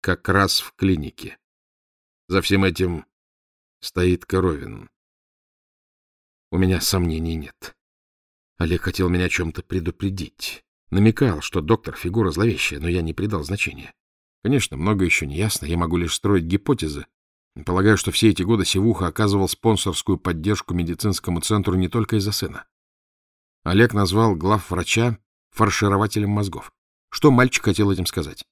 как раз в клинике. За всем этим стоит Коровин. У меня сомнений нет. Олег хотел меня чем-то предупредить. Намекал, что доктор — фигура зловещая, но я не придал значения. Конечно, много еще не ясно, я могу лишь строить гипотезы. Полагаю, что все эти годы Севуха оказывал спонсорскую поддержку медицинскому центру не только из-за сына. Олег назвал глав врача фарширователем мозгов. Что мальчик хотел этим сказать?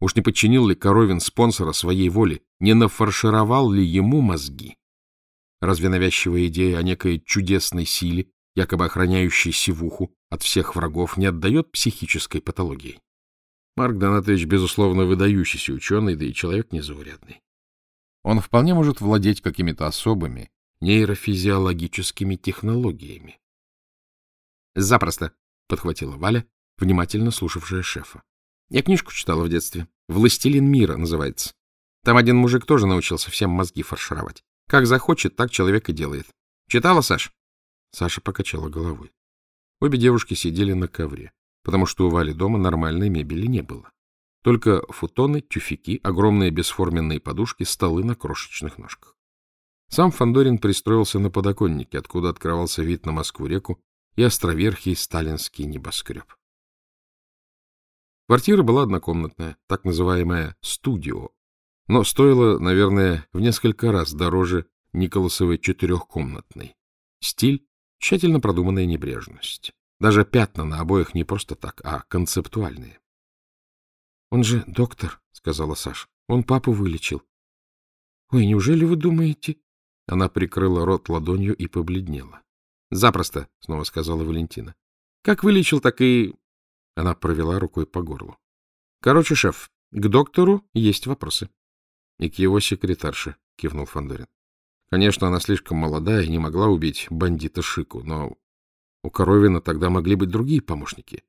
Уж не подчинил ли Коровин спонсора своей воле, не нафаршировал ли ему мозги? Разве навязчивая идея о некой чудесной силе, якобы охраняющей Севуху от всех врагов, не отдает психической патологии? Марк Донатович, безусловно, выдающийся ученый, да и человек незаурядный. Он вполне может владеть какими-то особыми нейрофизиологическими технологиями. — Запросто, — подхватила Валя, внимательно слушавшая шефа. Я книжку читала в детстве. «Властелин мира» называется. Там один мужик тоже научился всем мозги фаршировать. Как захочет, так человек и делает. Читала, Саш? Саша покачала головой. Обе девушки сидели на ковре, потому что у Вали дома нормальной мебели не было. Только футоны, тюфяки, огромные бесформенные подушки, столы на крошечных ножках. Сам Фандорин пристроился на подоконнике, откуда открывался вид на Москву-реку и островерхий сталинский небоскреб. Квартира была однокомнатная, так называемая «студио», но стоила, наверное, в несколько раз дороже Николасовой четырехкомнатной. Стиль — тщательно продуманная небрежность. Даже пятна на обоих не просто так, а концептуальные. — Он же доктор, — сказала Саша. — Он папу вылечил. — Ой, неужели вы думаете? Она прикрыла рот ладонью и побледнела. — Запросто, — снова сказала Валентина. — Как вылечил, так и она провела рукой по горлу. — Короче, шеф, к доктору есть вопросы. — И к его секретарше, — кивнул Фандорин. Конечно, она слишком молодая и не могла убить бандита Шику, но у Коровина тогда могли быть другие помощники.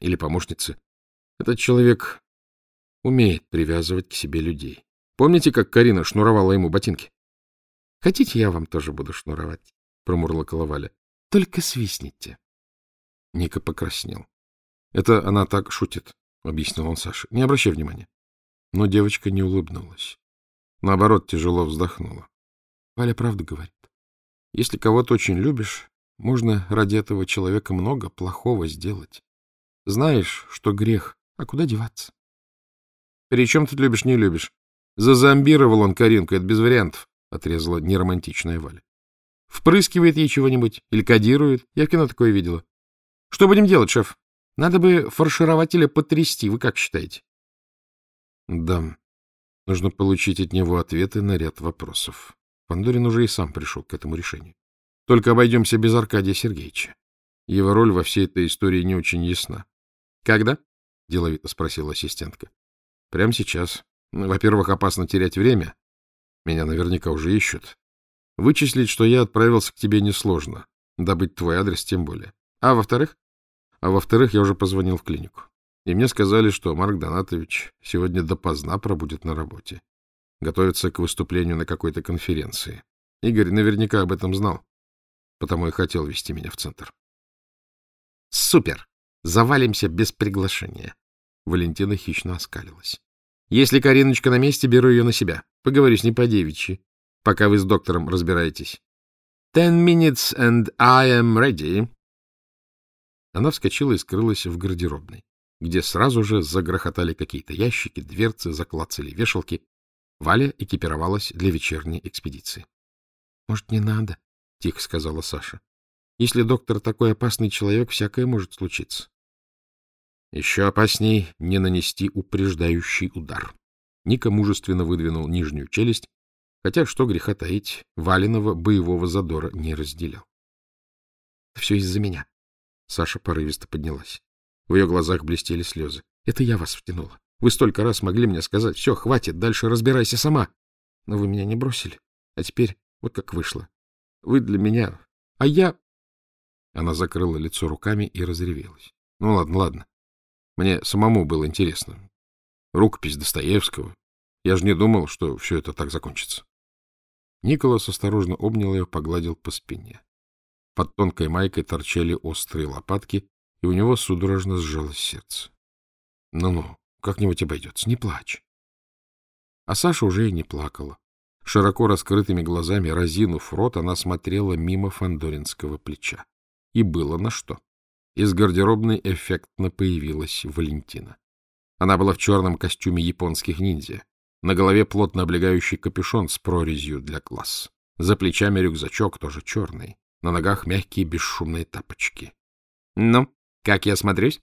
Или помощницы. Этот человек умеет привязывать к себе людей. Помните, как Карина шнуровала ему ботинки? — Хотите, я вам тоже буду шнуровать? — промурлокала Валя. — Только свистните. Ника покраснел. — Это она так шутит, — объяснил он Саше. — Не обращай внимания. Но девочка не улыбнулась. Наоборот, тяжело вздохнула. Валя правда говорит. Если кого-то очень любишь, можно ради этого человека много плохого сделать. Знаешь, что грех, а куда деваться? — При чем тут любишь, не любишь? Зазомбировал он Каринку, это без вариантов, — отрезала неромантичная Валя. Впрыскивает ей чего-нибудь или кодирует. Я в кино такое видела. Что будем делать, шеф? Надо бы фарширователя потрясти, вы как считаете? Да, нужно получить от него ответы на ряд вопросов. Пандорин уже и сам пришел к этому решению. Только обойдемся без Аркадия Сергеевича. Его роль во всей этой истории не очень ясна. — Когда? — деловито спросила ассистентка. — Прямо сейчас. Во-первых, опасно терять время. Меня наверняка уже ищут. Вычислить, что я отправился к тебе, несложно. Добыть твой адрес тем более. А во-вторых, а во-вторых, я уже позвонил в клинику. И мне сказали, что Марк Донатович сегодня допоздна пробудет на работе. Готовится к выступлению на какой-то конференции. Игорь наверняка об этом знал, потому и хотел вести меня в центр. — Супер! Завалимся без приглашения. Валентина хищно оскалилась. — Если Кариночка на месте, беру ее на себя. Поговорю с ней по-девичьи, пока вы с доктором разбираетесь. — Ten minutes and I am ready. Она вскочила и скрылась в гардеробной, где сразу же загрохотали какие-то ящики, дверцы, заклацали вешалки. Валя экипировалась для вечерней экспедиции. — Может, не надо? — тихо сказала Саша. — Если доктор такой опасный человек, всякое может случиться. Еще опасней не нанести упреждающий удар. Ника мужественно выдвинул нижнюю челюсть, хотя, что греха таить, Валенова боевого задора не разделял. — Все из-за меня. Саша порывисто поднялась. В ее глазах блестели слезы. — Это я вас втянула. Вы столько раз могли мне сказать, все, хватит, дальше разбирайся сама. Но вы меня не бросили. А теперь вот как вышло. Вы для меня, а я... Она закрыла лицо руками и разревелась. Ну ладно, ладно. Мне самому было интересно. Рукопись Достоевского. Я же не думал, что все это так закончится. Николас осторожно обнял ее, погладил по спине. Под тонкой майкой торчали острые лопатки, и у него судорожно сжалось сердце. Ну — Ну-ну, как-нибудь обойдется, не плачь. А Саша уже и не плакала. Широко раскрытыми глазами, разинув рот, она смотрела мимо фандоринского плеча. И было на что. Из гардеробной эффектно появилась Валентина. Она была в черном костюме японских ниндзя. На голове плотно облегающий капюшон с прорезью для глаз. За плечами рюкзачок, тоже черный. На ногах мягкие бесшумные тапочки. — Ну, как я смотрюсь?